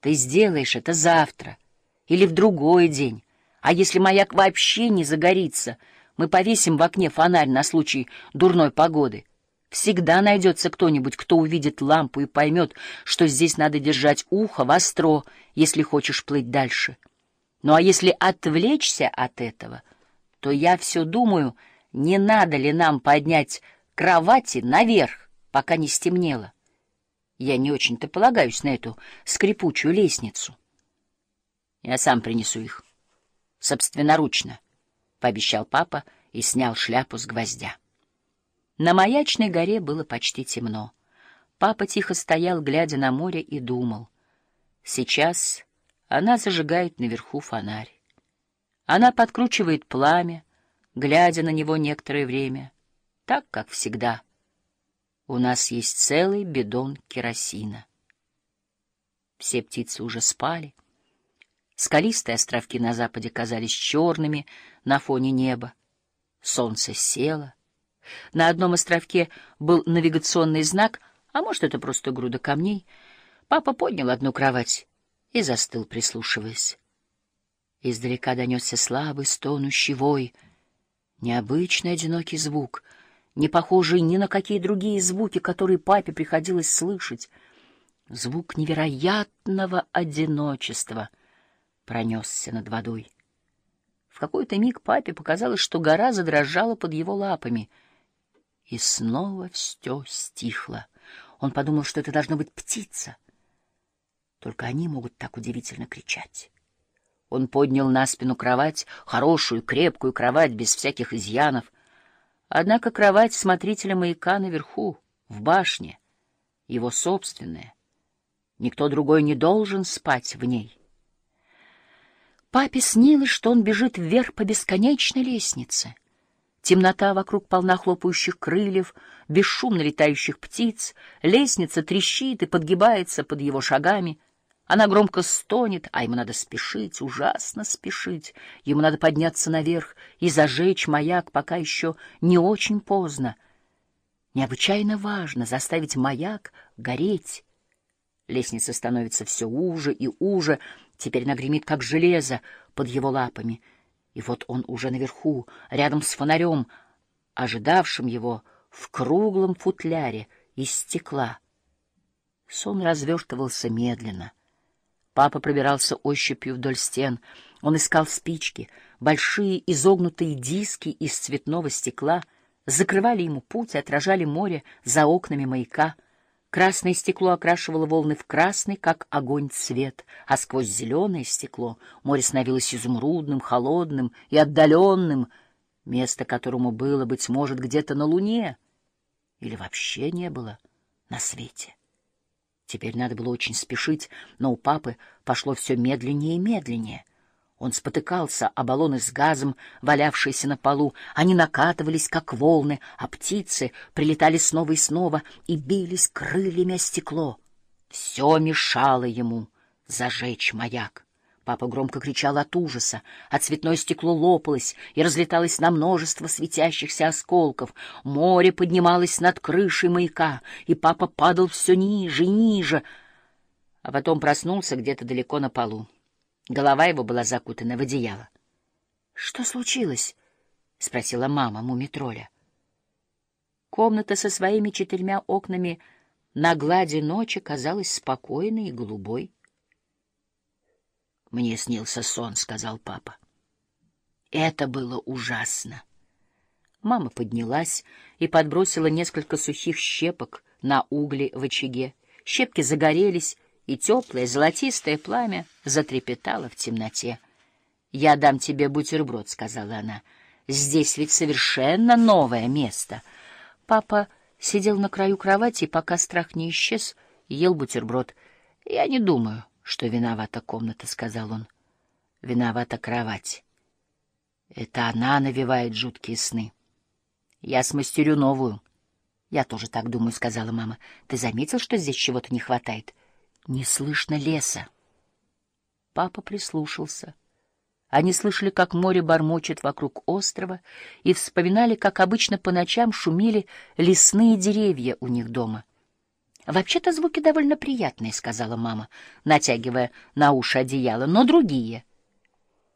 Ты сделаешь это завтра или в другой день. А если маяк вообще не загорится, мы повесим в окне фонарь на случай дурной погоды. Всегда найдется кто-нибудь, кто увидит лампу и поймет, что здесь надо держать ухо востро, если хочешь плыть дальше. Ну а если отвлечься от этого, то я все думаю, не надо ли нам поднять кровати наверх, пока не стемнело. Я не очень-то полагаюсь на эту скрипучую лестницу. Я сам принесу их. Собственноручно, — пообещал папа и снял шляпу с гвоздя. На маячной горе было почти темно. Папа тихо стоял, глядя на море, и думал. Сейчас она зажигает наверху фонарь. Она подкручивает пламя, глядя на него некоторое время, так, как всегда — у нас есть целый бидон керосина. Все птицы уже спали. Скалистые островки на западе казались черными на фоне неба. Солнце село. На одном островке был навигационный знак, а может, это просто груда камней. Папа поднял одну кровать и застыл, прислушиваясь. Издалека донесся слабый, стонущий вой, необычный одинокий звук — не похожий ни на какие другие звуки, которые папе приходилось слышать. Звук невероятного одиночества пронесся над водой. В какой-то миг папе показалось, что гора задрожала под его лапами, и снова все стихло. Он подумал, что это должно быть птица. Только они могут так удивительно кричать. Он поднял на спину кровать, хорошую, крепкую кровать, без всяких изъянов — Однако кровать смотрителя маяка наверху, в башне, его собственная. Никто другой не должен спать в ней. Папе снилось, что он бежит вверх по бесконечной лестнице. Темнота вокруг полна хлопающих крыльев, бесшумно летающих птиц, лестница трещит и подгибается под его шагами — она громко стонет, а ему надо спешить, ужасно спешить. Ему надо подняться наверх и зажечь маяк, пока еще не очень поздно. Необычайно важно заставить маяк гореть. Лестница становится все уже и уже, теперь нагремит, как железо, под его лапами. И вот он уже наверху, рядом с фонарем, ожидавшим его в круглом футляре из стекла. Сон развертывался медленно — Папа пробирался ощупью вдоль стен. Он искал спички. Большие изогнутые диски из цветного стекла закрывали ему путь и отражали море за окнами маяка. Красное стекло окрашивало волны в красный, как огонь, цвет, а сквозь зеленое стекло море становилось изумрудным, холодным и отдаленным, место которому было, быть может, где-то на Луне или вообще не было на свете. Теперь надо было очень спешить, но у папы пошло все медленнее и медленнее. Он спотыкался о баллоны с газом, валявшиеся на полу. Они накатывались, как волны, а птицы прилетали снова и снова и бились крыльями о стекло. Все мешало ему зажечь маяк. Папа громко кричал от ужаса, а цветное стекло лопалось и разлеталось на множество светящихся осколков. Море поднималось над крышей маяка, и папа падал все ниже и ниже, а потом проснулся где-то далеко на полу. Голова его была закутана в одеяло. — Что случилось? — спросила мама мумитроля. Комната со своими четырьмя окнами на глади ночи казалась спокойной и голубой. Мне снился сон, сказал папа. Это было ужасно. Мама поднялась и подбросила несколько сухих щепок на угли в очаге. Щепки загорелись, и теплое золотистое пламя затрепетало в темноте. «Я дам тебе бутерброд», — сказала она. «Здесь ведь совершенно новое место». Папа сидел на краю кровати, и пока страх не исчез, ел бутерброд. «Я не думаю, что виновата комната, — сказал он. Виновата кровать. Это она навевает жуткие сны. Я смастерю новую. Я тоже так думаю, — сказала мама. Ты заметил, что здесь чего-то не хватает? Не слышно леса. Папа прислушался. Они слышали, как море бормочет вокруг острова, и вспоминали, как обычно по ночам шумели лесные деревья у них дома. «Вообще-то звуки довольно приятные», — сказала мама, натягивая на уши одеяло, — «но другие.